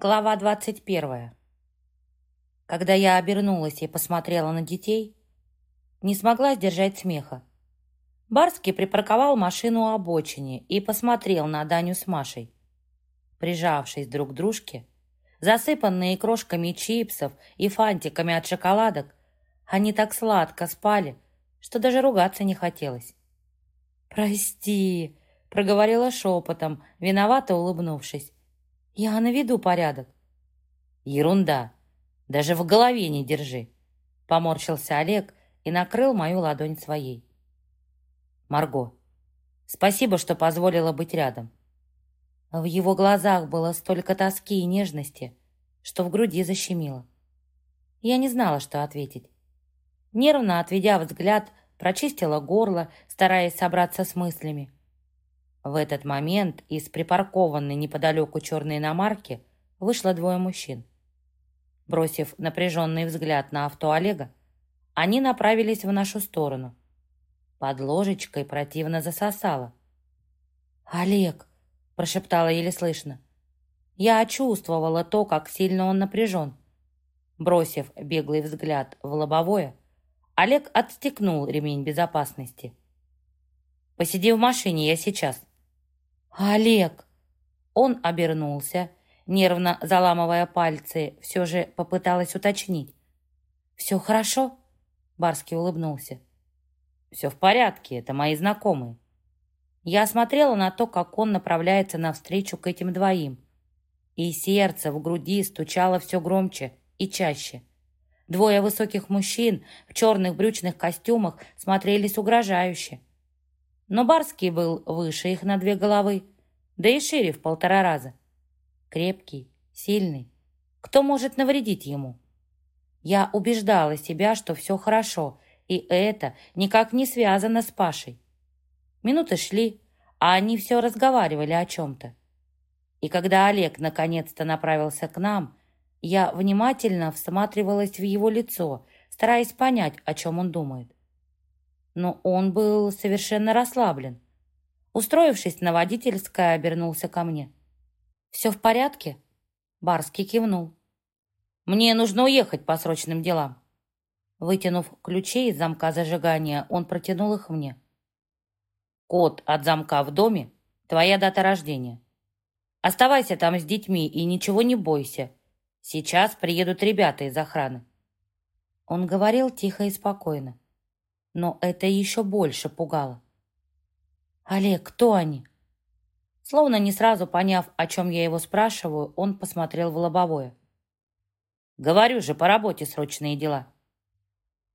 Глава двадцать первая. Когда я обернулась и посмотрела на детей, не смогла сдержать смеха. Барский припарковал машину у обочине и посмотрел на Даню с Машей. Прижавшись друг к дружке, засыпанные крошками чипсов и фантиками от шоколадок, они так сладко спали, что даже ругаться не хотелось. «Прости», — проговорила шепотом, виновато улыбнувшись. Я наведу порядок. Ерунда. Даже в голове не держи. Поморщился Олег и накрыл мою ладонь своей. Марго, спасибо, что позволила быть рядом. В его глазах было столько тоски и нежности, что в груди защемило. Я не знала, что ответить. Нервно отведя взгляд, прочистила горло, стараясь собраться с мыслями. В этот момент из припаркованной неподалеку черной иномарки вышло двое мужчин. Бросив напряженный взгляд на авто Олега, они направились в нашу сторону. Под ложечкой противно засосало. «Олег!» – прошептала еле слышно. Я чувствовала то, как сильно он напряжен. Бросив беглый взгляд в лобовое, Олег отстегнул ремень безопасности. «Посиди в машине, я сейчас», «Олег!» Он обернулся, нервно заламывая пальцы, все же попыталась уточнить. «Все хорошо?» Барский улыбнулся. «Все в порядке, это мои знакомые». Я смотрела на то, как он направляется навстречу к этим двоим. И сердце в груди стучало все громче и чаще. Двое высоких мужчин в черных брючных костюмах смотрелись угрожающе но Барский был выше их на две головы, да и шире в полтора раза. Крепкий, сильный. Кто может навредить ему? Я убеждала себя, что все хорошо, и это никак не связано с Пашей. Минуты шли, а они все разговаривали о чем-то. И когда Олег наконец-то направился к нам, я внимательно всматривалась в его лицо, стараясь понять, о чем он думает но он был совершенно расслаблен. Устроившись на водительское, обернулся ко мне. «Все в порядке?» Барский кивнул. «Мне нужно уехать по срочным делам». Вытянув ключи из замка зажигания, он протянул их мне. «Код от замка в доме — твоя дата рождения. Оставайся там с детьми и ничего не бойся. Сейчас приедут ребята из охраны». Он говорил тихо и спокойно но это еще больше пугало. «Олег, кто они?» Словно не сразу поняв, о чем я его спрашиваю, он посмотрел в лобовое. «Говорю же, по работе срочные дела».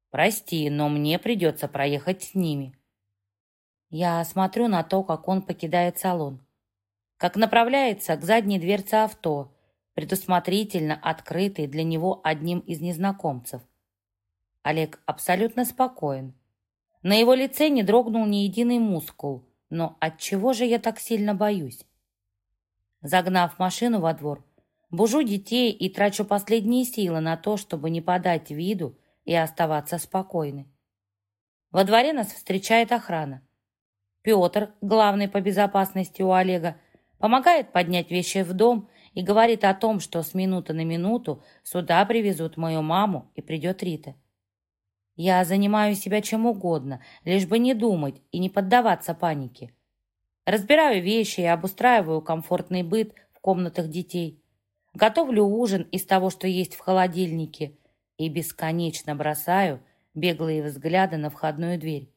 «Прости, но мне придется проехать с ними». Я смотрю на то, как он покидает салон, как направляется к задней дверце авто, предусмотрительно открытой для него одним из незнакомцев. Олег абсолютно спокоен, на его лице не дрогнул ни единый мускул. Но от чего же я так сильно боюсь? Загнав машину во двор, бужу детей и трачу последние силы на то, чтобы не подать виду и оставаться спокойной. Во дворе нас встречает охрана. Петр, главный по безопасности у Олега, помогает поднять вещи в дом и говорит о том, что с минуты на минуту сюда привезут мою маму и придет Рита. Я занимаю себя чем угодно, лишь бы не думать и не поддаваться панике. Разбираю вещи и обустраиваю комфортный быт в комнатах детей. Готовлю ужин из того, что есть в холодильнике. И бесконечно бросаю беглые взгляды на входную дверь.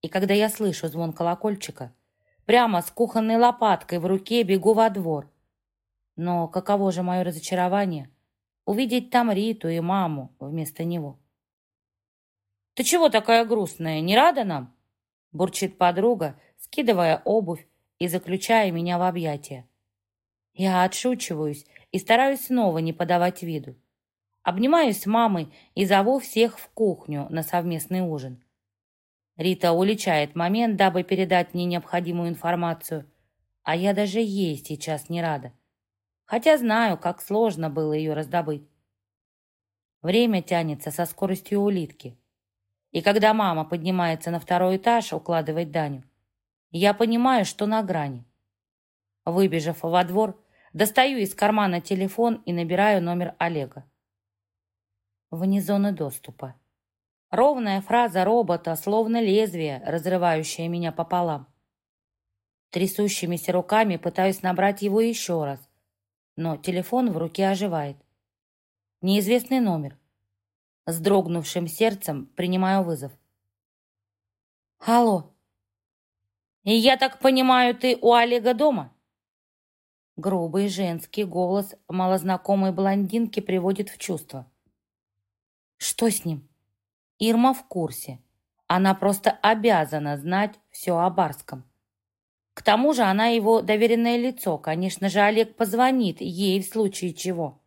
И когда я слышу звон колокольчика, прямо с кухонной лопаткой в руке бегу во двор. Но каково же мое разочарование увидеть там Риту и маму вместо него. «Ты чего такая грустная? Не рада нам?» Бурчит подруга, скидывая обувь и заключая меня в объятия. Я отшучиваюсь и стараюсь снова не подавать виду. Обнимаюсь с мамой и зову всех в кухню на совместный ужин. Рита уличает момент, дабы передать мне необходимую информацию, а я даже ей сейчас не рада. Хотя знаю, как сложно было ее раздобыть. Время тянется со скоростью улитки. И когда мама поднимается на второй этаж укладывать Даню, я понимаю, что на грани. Выбежав во двор, достаю из кармана телефон и набираю номер Олега. Вне зоны доступа. Ровная фраза робота, словно лезвие, разрывающее меня пополам. Трясущимися руками пытаюсь набрать его еще раз, но телефон в руке оживает. Неизвестный номер. С дрогнувшим сердцем принимаю вызов. «Алло!» «И я так понимаю, ты у Олега дома?» Грубый женский голос малознакомой блондинки приводит в чувство. «Что с ним?» Ирма в курсе. Она просто обязана знать все о Барском. К тому же она его доверенное лицо. Конечно же, Олег позвонит ей в случае чего.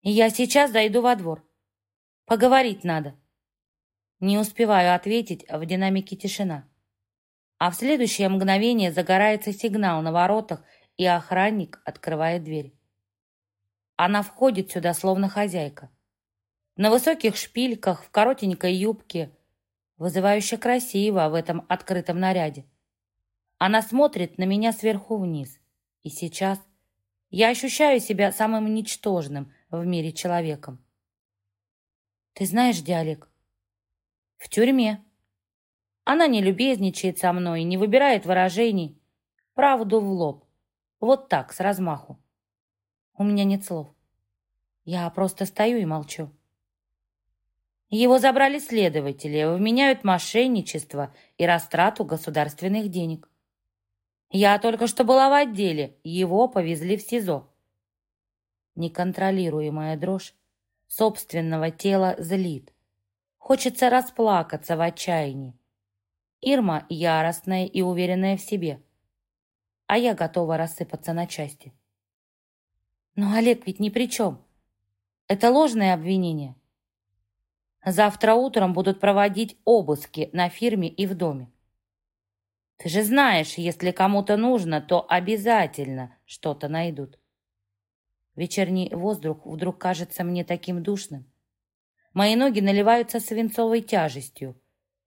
Я сейчас зайду во двор. Поговорить надо. Не успеваю ответить, в динамике тишина. А в следующее мгновение загорается сигнал на воротах, и охранник открывает дверь. Она входит сюда, словно хозяйка. На высоких шпильках, в коротенькой юбке, вызывающе красиво в этом открытом наряде. Она смотрит на меня сверху вниз. И сейчас я ощущаю себя самым ничтожным в мире человеком. Ты знаешь, Олег? В тюрьме. Она не любезничает со мной, не выбирает выражений. Правду в лоб. Вот так, с размаху. У меня нет слов. Я просто стою и молчу. Его забрали следователи, вменяют мошенничество и растрату государственных денег. Я только что была в отделе, его повезли в СИЗО. Неконтролируемая дрожь собственного тела злит. Хочется расплакаться в отчаянии. Ирма яростная и уверенная в себе, а я готова рассыпаться на части. Но Олег ведь ни при чем. Это ложное обвинение. Завтра утром будут проводить обыски на фирме и в доме. Ты же знаешь, если кому-то нужно, то обязательно что-то найдут. Вечерний воздух вдруг кажется мне таким душным. Мои ноги наливаются свинцовой тяжестью,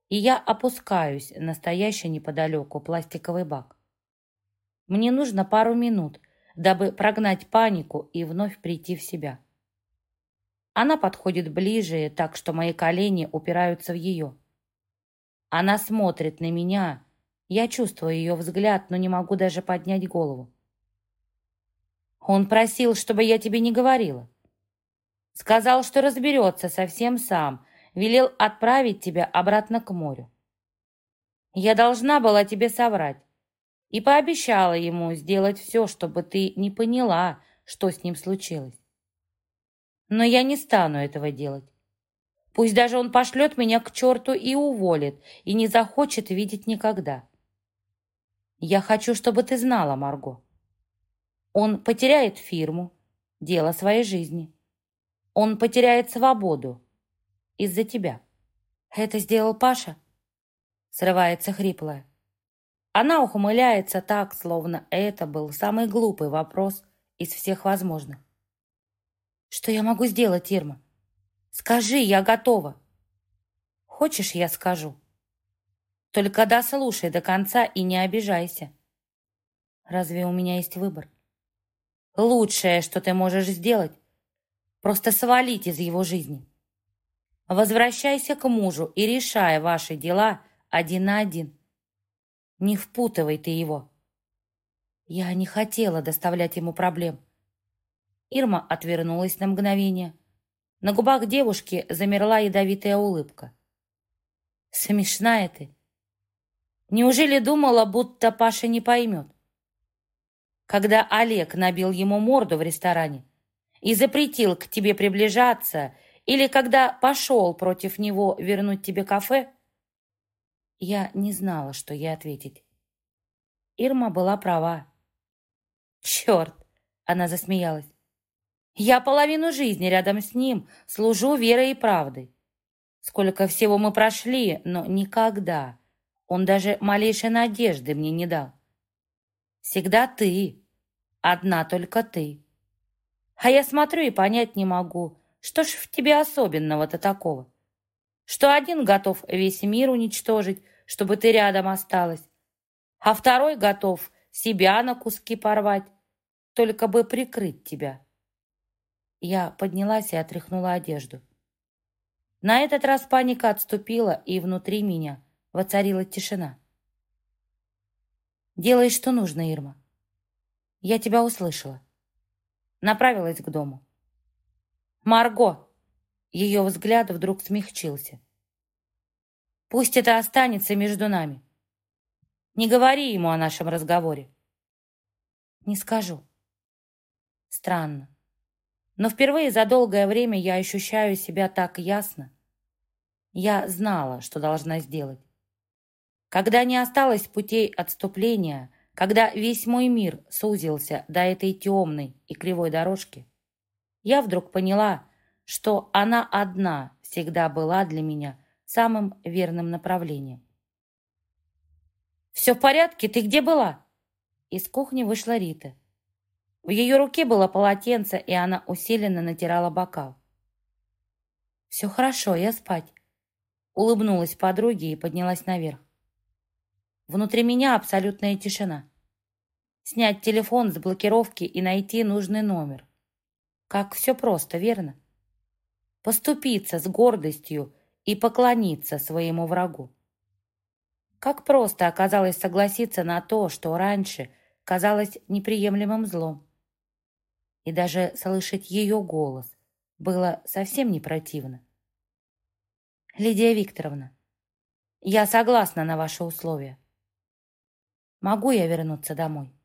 и я опускаюсь на стоящий неподалеку пластиковый бак. Мне нужно пару минут, дабы прогнать панику и вновь прийти в себя. Она подходит ближе, так что мои колени упираются в ее. Она смотрит на меня, я чувствую ее взгляд, но не могу даже поднять голову. Он просил, чтобы я тебе не говорила. Сказал, что разберется совсем сам, велел отправить тебя обратно к морю. Я должна была тебе соврать и пообещала ему сделать все, чтобы ты не поняла, что с ним случилось. Но я не стану этого делать. Пусть даже он пошлет меня к черту и уволит, и не захочет видеть никогда. Я хочу, чтобы ты знала, Марго. Он потеряет фирму, дело своей жизни. Он потеряет свободу из-за тебя. Это сделал Паша? Срывается хриплая. Она ухмыляется так, словно это был самый глупый вопрос из всех возможных. Что я могу сделать, Ирма? Скажи, я готова. Хочешь, я скажу? Только дослушай до конца и не обижайся. Разве у меня есть выбор? Лучшее, что ты можешь сделать, просто свалить из его жизни. Возвращайся к мужу и решай ваши дела один на один. Не впутывай ты его. Я не хотела доставлять ему проблем. Ирма отвернулась на мгновение. На губах девушки замерла ядовитая улыбка. Смешная ты. Неужели думала, будто Паша не поймет? Когда Олег набил ему морду в ресторане и запретил к тебе приближаться, или когда пошел против него вернуть тебе кафе, я не знала, что ей ответить. Ирма была права. «Черт!» — она засмеялась. «Я половину жизни рядом с ним служу верой и правдой. Сколько всего мы прошли, но никогда он даже малейшей надежды мне не дал. Всегда ты, одна только ты. А я смотрю и понять не могу, что ж в тебе особенного-то такого? Что один готов весь мир уничтожить, чтобы ты рядом осталась, а второй готов себя на куски порвать, только бы прикрыть тебя. Я поднялась и отряхнула одежду. На этот раз паника отступила, и внутри меня воцарила тишина. «Делай, что нужно, Ирма. Я тебя услышала». Направилась к дому. «Марго!» Ее взгляд вдруг смягчился. «Пусть это останется между нами. Не говори ему о нашем разговоре». «Не скажу». Странно. Но впервые за долгое время я ощущаю себя так ясно. Я знала, что должна сделать. Когда не осталось путей отступления, когда весь мой мир сузился до этой темной и кривой дорожки, я вдруг поняла, что она одна всегда была для меня самым верным направлением. «Все в порядке? Ты где была?» Из кухни вышла Рита. В ее руке было полотенце, и она усиленно натирала бокал. «Все хорошо, я спать», — улыбнулась подруге и поднялась наверх. Внутри меня абсолютная тишина. Снять телефон с блокировки и найти нужный номер. Как все просто, верно? Поступиться с гордостью и поклониться своему врагу. Как просто оказалось согласиться на то, что раньше казалось неприемлемым злом и даже слышать ее голос было совсем не противно. «Лидия Викторовна, я согласна на ваши условия. Могу я вернуться домой?»